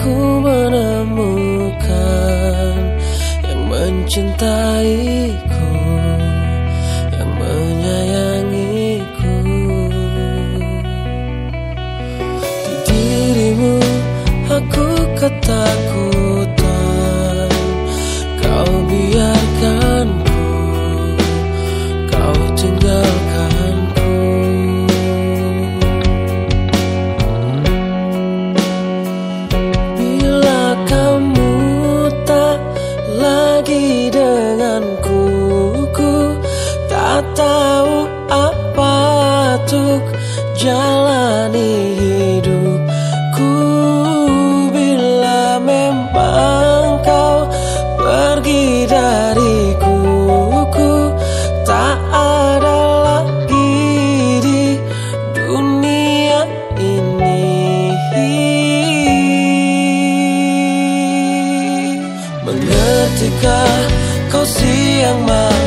Ku menemukan yang mencintaiku, yang menyayangiku. Di dirimu aku ketakutan, kau bilang. untuk jalani hidupku. Bila memang kau pergi dariku ku tak ada lagi di dunia ini. Mengertikah kau siang malam?